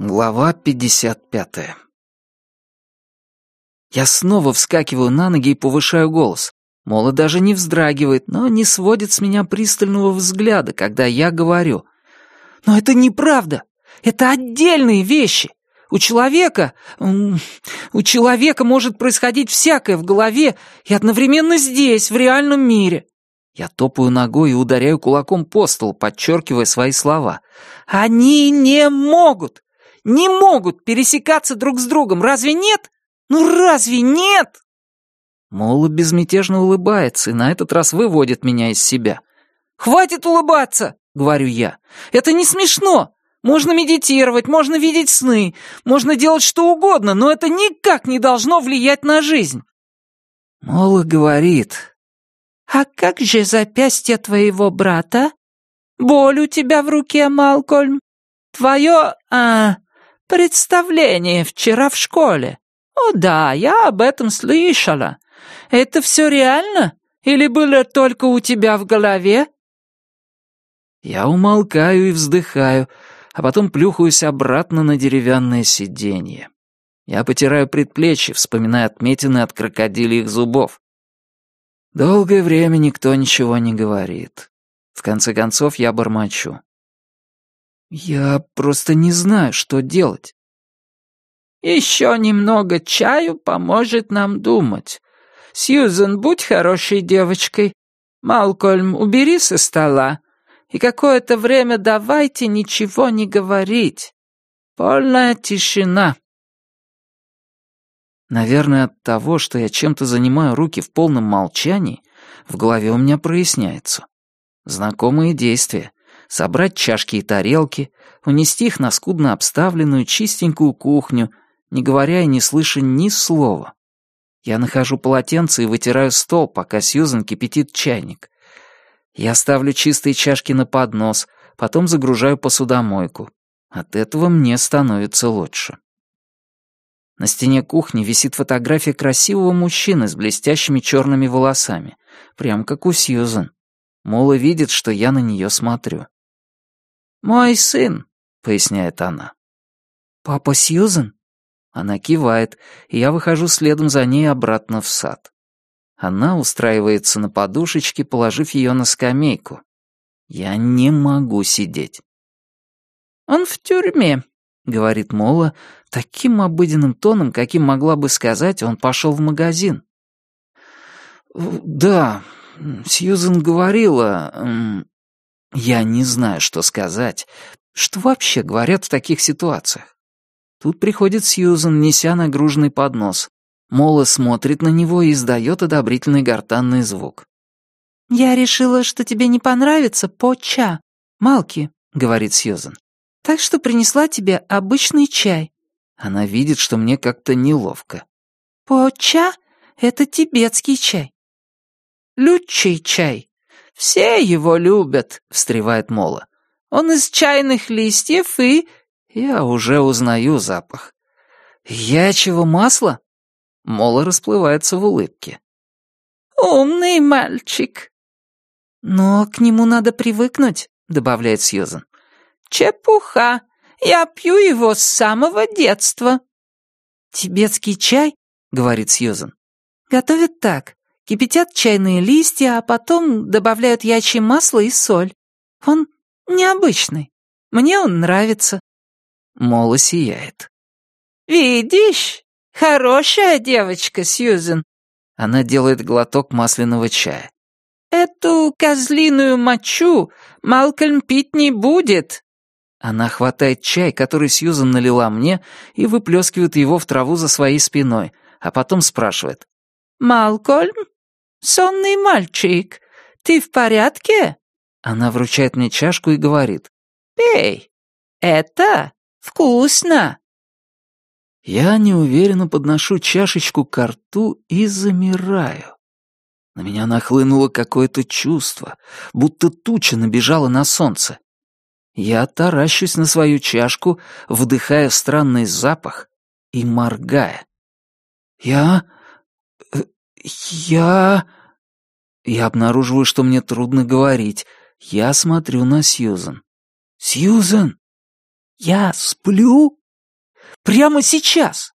Глава 55 Я снова вскакиваю на ноги и повышаю голос. Мола даже не вздрагивает, но не сводит с меня пристального взгляда, когда я говорю. «Но это неправда! Это отдельные вещи! У человека... У человека может происходить всякое в голове и одновременно здесь, в реальном мире!» Я топаю ногой и ударяю кулаком по столу, подчеркивая свои слова. «Они не могут! Не могут пересекаться друг с другом, разве нет? Ну разве нет?» Мола безмятежно улыбается и на этот раз выводит меня из себя. «Хватит улыбаться!» — говорю я. «Это не смешно! Можно медитировать, можно видеть сны, можно делать что угодно, но это никак не должно влиять на жизнь!» Мола говорит. «А как же запястье твоего брата? Боль у тебя в руке, Малкольм? Твое, а, представление вчера в школе? О да, я об этом слышала. Это все реально? Или было только у тебя в голове?» Я умолкаю и вздыхаю, а потом плюхаюсь обратно на деревянное сиденье. Я потираю предплечье, вспоминая отметины от крокодильих зубов. Долгое время никто ничего не говорит. В конце концов я бормочу. Я просто не знаю, что делать. «Еще немного чаю поможет нам думать. Сьюзен, будь хорошей девочкой. Малкольм, убери со стола. И какое-то время давайте ничего не говорить. Полная тишина». Наверное, от того, что я чем-то занимаю руки в полном молчании, в голове у меня проясняется. Знакомые действия. Собрать чашки и тарелки, унести их на скудно обставленную чистенькую кухню, не говоря и не слыша ни слова. Я нахожу полотенце и вытираю стол, пока Сьюзен кипятит чайник. Я ставлю чистые чашки на поднос, потом загружаю посудомойку. От этого мне становится лучше. На стене кухни висит фотография красивого мужчины с блестящими черными волосами, прям как у Сьюзен. Мола видит, что я на нее смотрю. «Мой сын», — поясняет она. «Папа Сьюзен?» Она кивает, и я выхожу следом за ней обратно в сад. Она устраивается на подушечке, положив ее на скамейку. Я не могу сидеть. «Он в тюрьме», — говорит Мола, таким обыденным тоном, каким могла бы сказать, он пошел в магазин. «Да, Сьюзен говорила...» Я не знаю, что сказать. Что вообще говорят в таких ситуациях? Тут приходит Сьюзен, неся нагруженный поднос. Мола смотрит на него и издает одобрительный гортанный звук. «Я решила, что тебе не понравится по-ча, Малки», — говорит Сьюзен. «Так что принесла тебе обычный чай». Она видит, что мне как-то неловко. «По-ча — это тибетский чай». «Лючий чай. Все его любят», — встревает Мола. «Он из чайных листьев и я уже узнаю запах. Ячьего масла? Мола расплывается в улыбке. «Умный мальчик». «Но к нему надо привыкнуть», — добавляет Сьюзан. «Чепуха. Я пью его с самого детства». «Тибетский чай», — говорит Сьюзан, — «готовят так. Кипятят чайные листья, а потом добавляют ячье масло и соль. Он необычный. Мне он нравится». Мола сияет. «Видишь, хорошая девочка, Сьюзен». Она делает глоток масляного чая. «Эту козлиную мочу Малкольм пить не будет». Она хватает чай, который Сьюзен налила мне, и выплескивает его в траву за своей спиной, а потом спрашивает. «Малкольм? Сонный мальчик, ты в порядке?» Она вручает мне чашку и говорит. «Пей. Это Вкусно!» Я неуверенно подношу чашечку к рту и замираю. На меня нахлынуло какое-то чувство, будто туча набежала на солнце. Я таращусь на свою чашку, вдыхая странный запах и моргая. «Я... Э, я...» Я обнаруживаю, что мне трудно говорить. Я смотрю на Сьюзен. «Сьюзен!» «Я сплю? Прямо сейчас?»